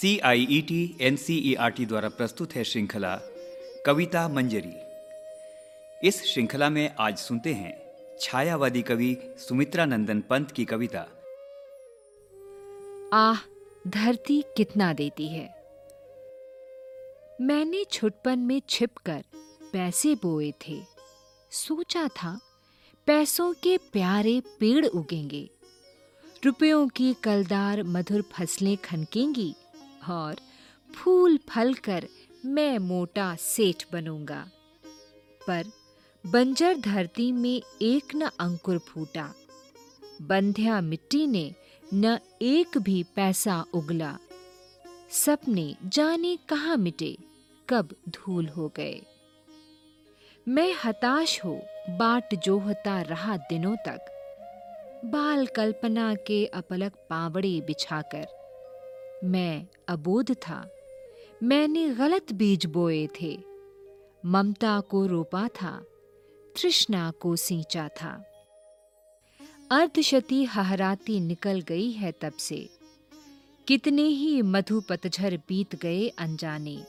C I E T N C E R T द्वारा प्रस्तुत है श्रृंखला कविता मंजरी। इस श्रृंखला में आज सुनते हैं छायावादी कवि सुमित्रा नंदन पंत की कविता। आह, धरती कितना देती है। मैंने छुटपन में छिपकर पैसे बोए थे। सोचा था पैसों के प्यारे पेड़ उगेंगे। रुपयों की कलदार मधुर फ़सलें खनकेंगी। और फूल फल कर मैं मोटा सेठ बनूँगा। पर बंजर धरती में एक न अंकुर फूटा। बंध्या मिट्टी ने न एक भी पैसा उगला। सपने जाने कहाँ मिटे, कब धूल हो गए। मैं हताश हो, बाट जोहता रहा दिनों तक। बाल कल्पना के अपलक पावड़े बिछाकर। मैं अबोध था। मैंने गलत बीज बोए थे। ममता को रोपा था, तृष्णा को सींचा था। अर्धशती हहराती निकल गई है तब से। कितने ही मधु पतझर बीत गए अनजाने।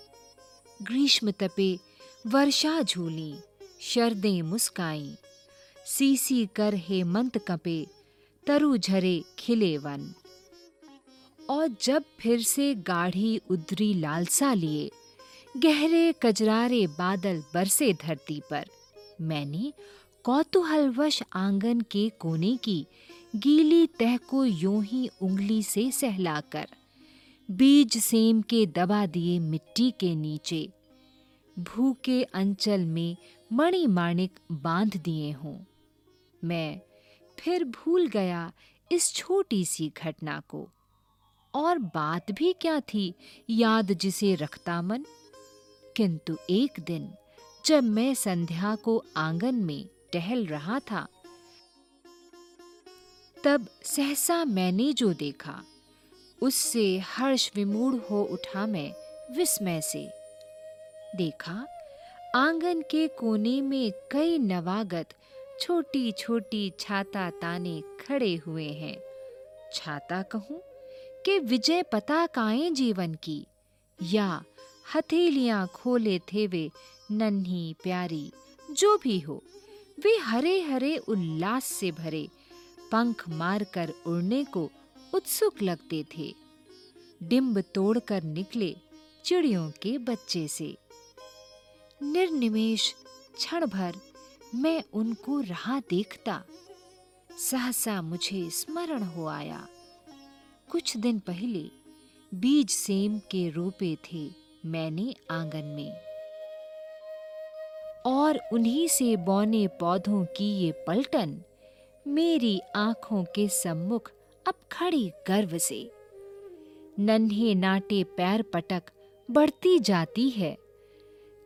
ग्रीष्म तपे, वर्षा झूली, शरदें मुस्काई। सीसी कर हेमंत कपे, तरु झरे खिले वन। और जब फिर से गाढ़ी उद्री लालसा लिए, गहरे कजरारे बादल बरसे धरती पर, मैंने कौतूहलवश आँगन के कोने की गीली तह को यूँ ही उंगली से सहलाकर, बीज सेम के दबा दिए मिट्टी के नीचे, भूखे अंचल में मणि माणिक बाँध दिए हों। मैं फिर भूल गया इस छोटी सी घटना को। और बात भी क्या थी? याद जिसे रखता मन। किंतु एक दिन, जब मैं संध्या को आँगन में टहल रहा था, तब सहसा मैंने जो देखा, उससे हर्ष विमूढ़ हो उठा मैं विस्मय से। देखा, आँगन के कोने में कई नवागत छोटी छोटी छाता ताने खड़े हुए हैं। छाता कहूँ? कि विजय पताकाएँ जीवन की, या हथेलियाँ खोले थे वे नन्ही प्यारी, जो भी हो। वे हरे हरे उल्लास से भरे, पंख मारकर उड़ने को उत्सुक लगते थे। डिंब तोड़कर निकले चिड़ियों के बच्चे से। निर्निमेश क्षण भर मैं उनको रहा देखता। सहसा मुझे स्मरण हो आया। कुछ दिन पहले बीज सेम के रोपे थे मैंने आँगन में। और उन्हीं से बौने पौधों की ये पलटन मेरी आँखों के सम्मुख अब खड़ी गर्व से। नन्हे नाटे पैर पटक बढ़ती जाती है,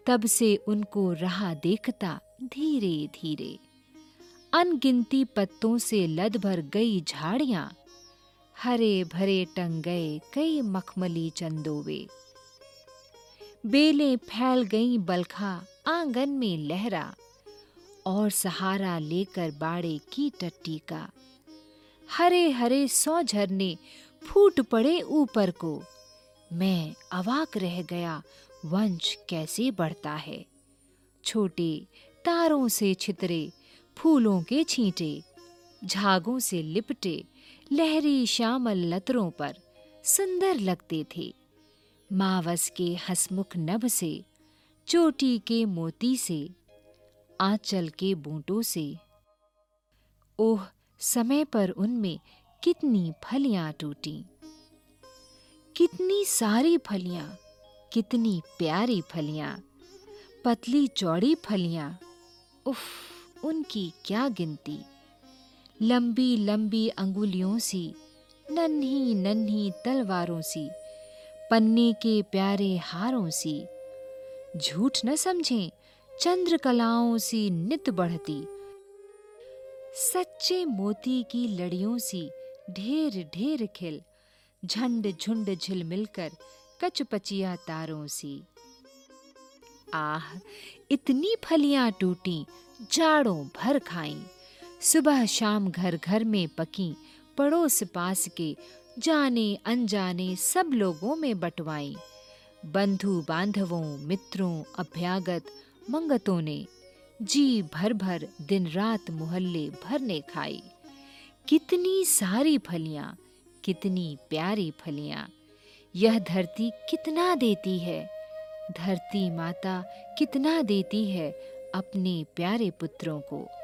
तब से उनको रहा देखता धीरे धीरे अनगिनती पत्तों से लद भर गई झाड़ियाँ हरे भरे टंग गए कई मखमली चंदोवे। बेलें फैल गईं बलखा आँगन में लहरा, और सहारा लेकर बाड़े की टट्टी का। हरे हरे सौ झरने फूट पड़े ऊपर को। मैं अवाक रह गया, वंश कैसे बढ़ता है? छोटे तारों से छितरे, फूलों के छींटे, झागों से लिपटे लहरी श्यामल लतरों पर सुंदर लगते थे। मावस के हसमुख नभ से, चोटी के मोती से, आंचल के बूंटों से। ओह, समय पर उनमें कितनी फलियाँ टूटी। कितनी सारी फलियाँ, कितनी प्यारी फलियाँ, पतली चौड़ी फलियाँ। उफ, उनकी क्या गिनती। लंबी लंबी अंगुलियों सी, नन्ही नन्ही तलवारों सी, पन्ने के प्यारे हारों सी। झूठ न समझें, चंद्रकलाओं सी नित बढ़ती। सच्चे मोती की लड़ियों सी ढेर ढेर खिल, झंड झुंड झिल मिलकर कचपचिया तारों सी। आह, इतनी फलियाँ टूटी, जाड़ों भर खाईं सुबह शाम घर घर में पकी पड़ोस पास के जाने, अनजाने सब लोगों में बंटवाई। बंधु बांधवों मित्रों, अभ्यागत मंगतों ने जी भर भर दिन रात मोहल्ले भर ने खाई। कितनी सारी फलियाँ, कितनी प्यारी फलियाँ। यह धरती कितना देती है? धरती माता कितना देती है अपने प्यारे पुत्रों को?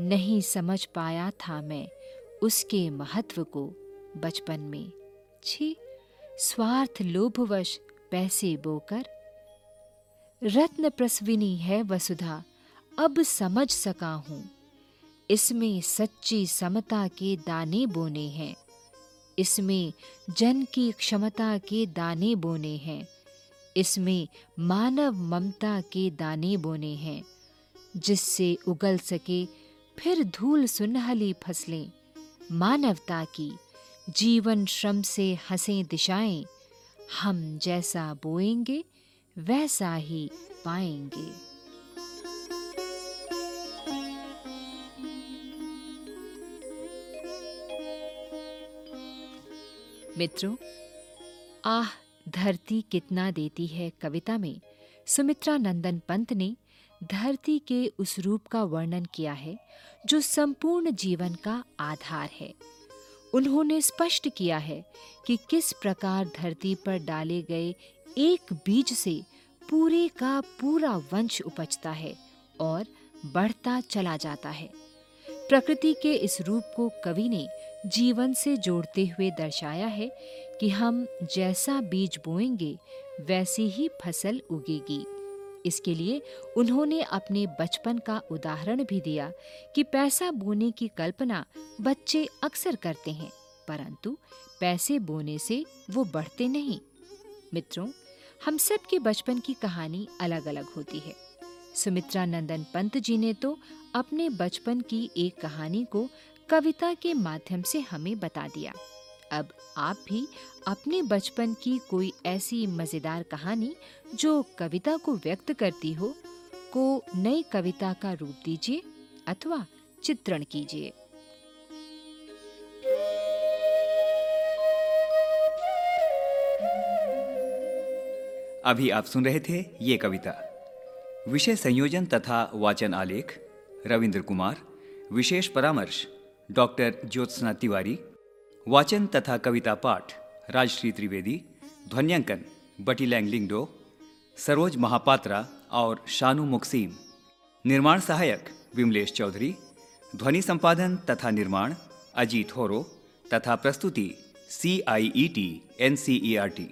नहीं समझ पाया था मैं उसके महत्व को बचपन में। छी, स्वार्थ लोभवश पैसे बोकर। रत्न प्रसविनी है वसुधा, अब समझ सका हूँ। इसमें सच्ची समता के दाने बोने हैं। इसमें जन की क्षमता के दाने बोने हैं। इसमें मानव ममता के दाने बोने हैं, जिससे उगल सके फिर धूल सुनहली फ़सलें। मानवता की, जीवन श्रम से हंसे दिशाएँ। हम जैसा बोएँगे, वैसा ही पाएँगे। मित्रों, आह धरती कितना देती है कविता में। सुमित्रा नंदन पंत ने धरती के उस रूप का वर्णन किया है, जो संपूर्ण जीवन का आधार है। उन्होंने स्पष्ट किया है कि किस प्रकार धरती पर डाले गए एक बीज से पूरे का पूरा वंश उपजता है और बढ़ता चला जाता है। प्रकृति के इस रूप को कवि ने जीवन से जोड़ते हुए दर्शाया है कि हम जैसा बीज बोएँगे, वैसी ही फ़सल उगेगी। इसके लिए उन्होंने अपने बचपन का उदाहरण भी दिया कि पैसा बोने की कल्पना बच्चे अक्सर करते हैं, परंतु पैसे बोने से वो बढ़ते नहीं। मित्रों, हम सब के बचपन की कहानी अलग अलग होती है। सुमित्रा नंदन पंत जी ने तो अपने बचपन की एक कहानी को कविता के माध्यम से हमें बता दिया। अब आप भी अपने बचपन की कोई ऐसी मज़ेदार कहानी जो कविता को व्यक्त करती हो, को नई कविता का रूप दीजिए अथवा चित्रण कीजिए। अभी आप सुन रहे थे ये कविता। विषय संयोजन तथा वाचन आलेख, रविंद्र कुमार। विशेष परामर्श, डॉक्टर ज्योत्सना तिवारी। वाचन तथा कविता पाठ, राजश्री त्रिवेदी, ध्वन्यांकन, बटी लैंगलिंगडो सरोज महापात्रा और शानू मुक्सीम। निर्माण सहायक विमलेश चौधरी, ध्वनि संपादन तथा निर्माण अजीत होरो, तथा प्रस्तुति C I E T N C E R T